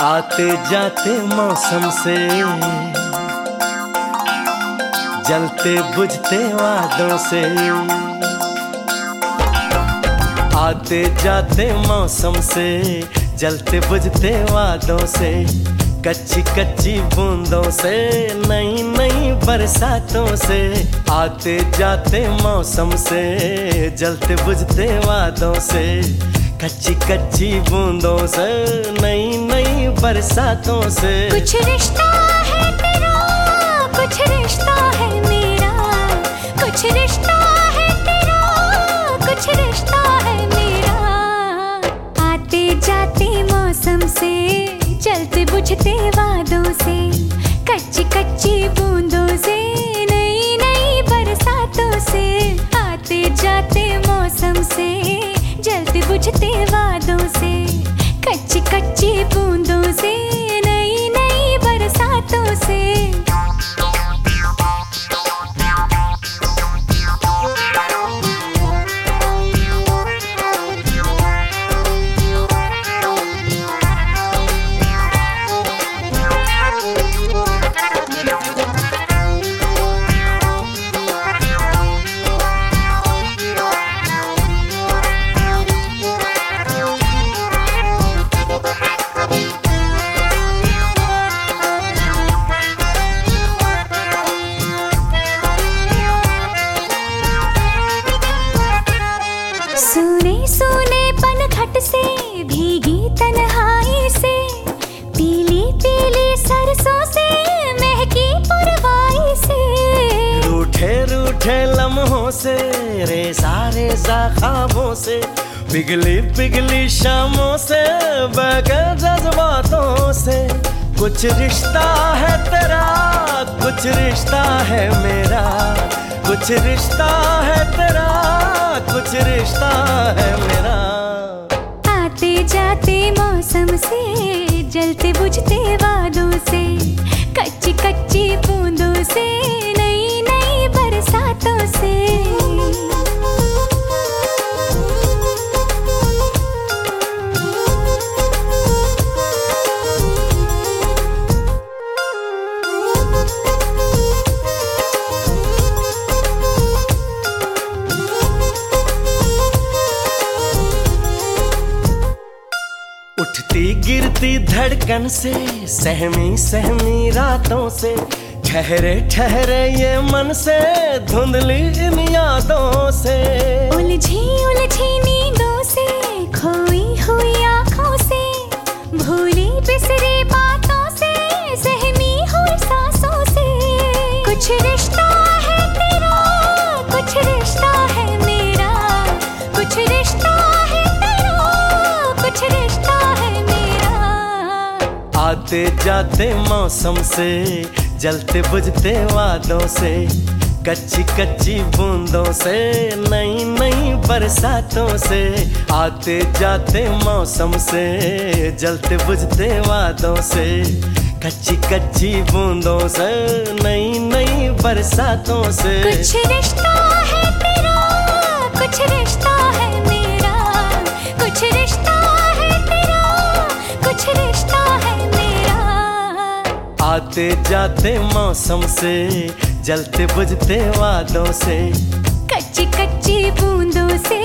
आते जाते मौसम से। जलते बुझते वादों से। आते जाते मौसम से, जलते बुझते वादों से। कच्ची कच्ची बूंदों से, नई नई बरसातों से। आते जाते मौसम से, जलते बुझते वादों से। कच्ची कच्ची बूंदों से, नई नई बरसातों से। कुछ रिश्ता है तेरा, कुछ रिश्ता है मेरा। कुछ रिश्ता है तेरा, कुछ रिश्ता है मेरा। आते जाते मौसम से चलते बुझते वादों से कच्ची कच्ची बूंदों से। कच्ची बूंदों से सरसों से महकी पुरवाई से। रूठे रूठे लम्हों से रे सारे ख्वाबों से पिघली पिघली शामों से बगैर जज्बातों से। कुछ रिश्ता है तेरा कुछ रिश्ता है मेरा। कुछ रिश्ता है तेरा कुछ रिश्ता है मेरा। आते जाते मौसम से जलते बुझते उठती, गिरती धड़कन से, सहमी सहमी रातों से। ठहरे ठहरे ये मन से, धुंधली इन यादों से। उलझी उलझी नींदों से, खोई हुई आँखों से। भूली बिसरी बातों से, सहमी हुई सांसों से। कुछ रिश्ता है तेरा, कुछ रिश्ता है मेरा। कुछ रिश्ता आते जाते मौसम से, जलते बुझते वादों से, कच्ची कच्ची बूंदों से, नई नई बरसातों से, आते जाते मौसम से, जलते बुझते वादों से, कच्ची कच्ची बूंदों से, नई नई बरसातों से। कुछ आते जाते मौसम से जलते बुझते वादों से। कच्ची कच्ची बूंदों से